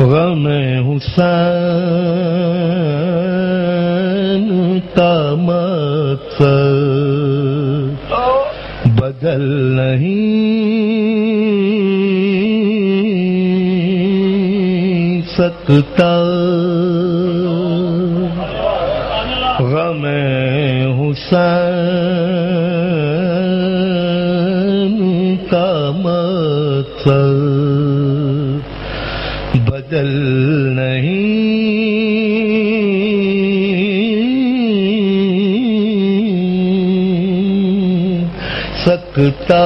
غم حسین کا مقصد بدل نہیں سکتا۔ غم حسین مقصد بدل نہیں سکتا۔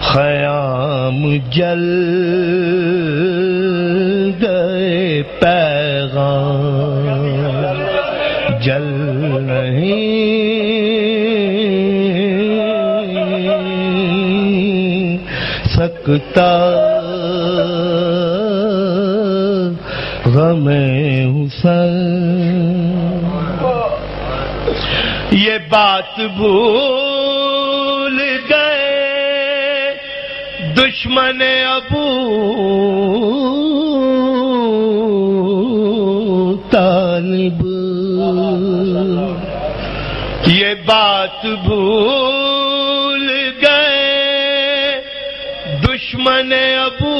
خیام جل گئے پیغام۔ جل سکتا غم حسین یہ بات بھول گئے۔ دشمن ابو طالب۔ یہ بات بھول دشمن ابو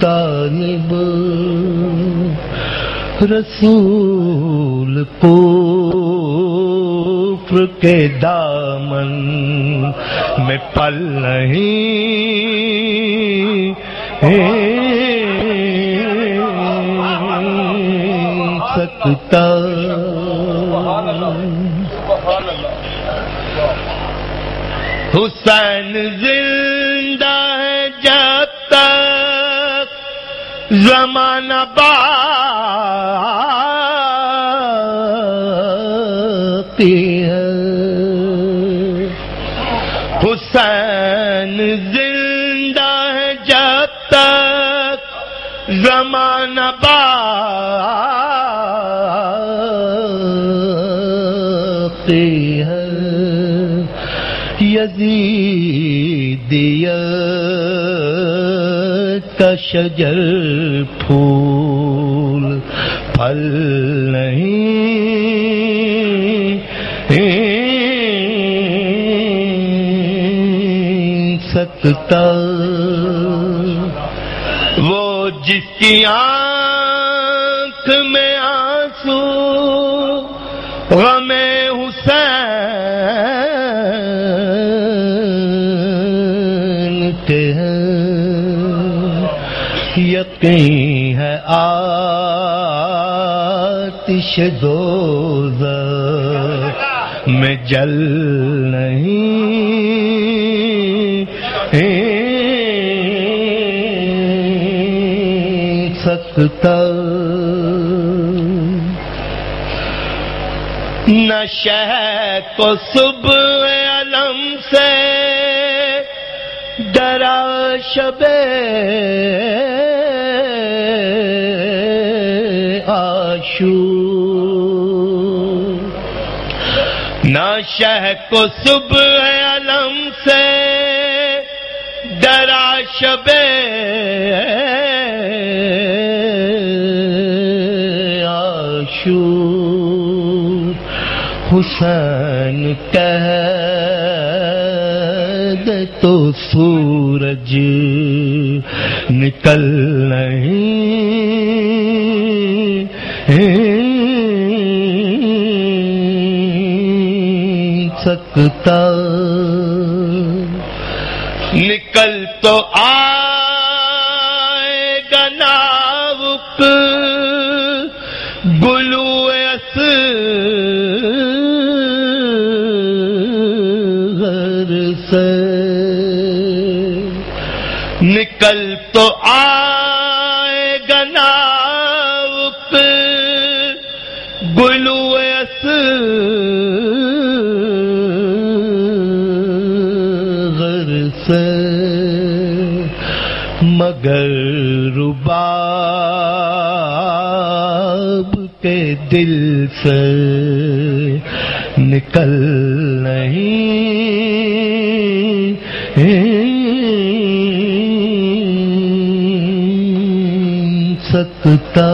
طالب رسول کفر کے دامن میں پل نہیں سکتا۔ حسین زندہ ہے جب تک زمانہ باقی ہے۔ حسین زندہ ہے جب تک زمانہ باقی ہے۔ یزیدیت کا شجر پھول پھل نہیں سکتا۔ وہ جس کی آنکھ میں آنسو غم یقین ہے آتش دوز میں جل نہیں سکتا نہ شہ کو صبح علم سے ڈرا شب شہ کو صبح علم سے ڈرا شب آشو حسین کہہ دے تو سورج نکل نہیں۔ سکتا۔ نکل تو آئے گا ناوک، گلو غر سے۔ نکل تو آئے گا ناوک، گلو مگر رباب کے دل سے نکل نہیں سکتا۔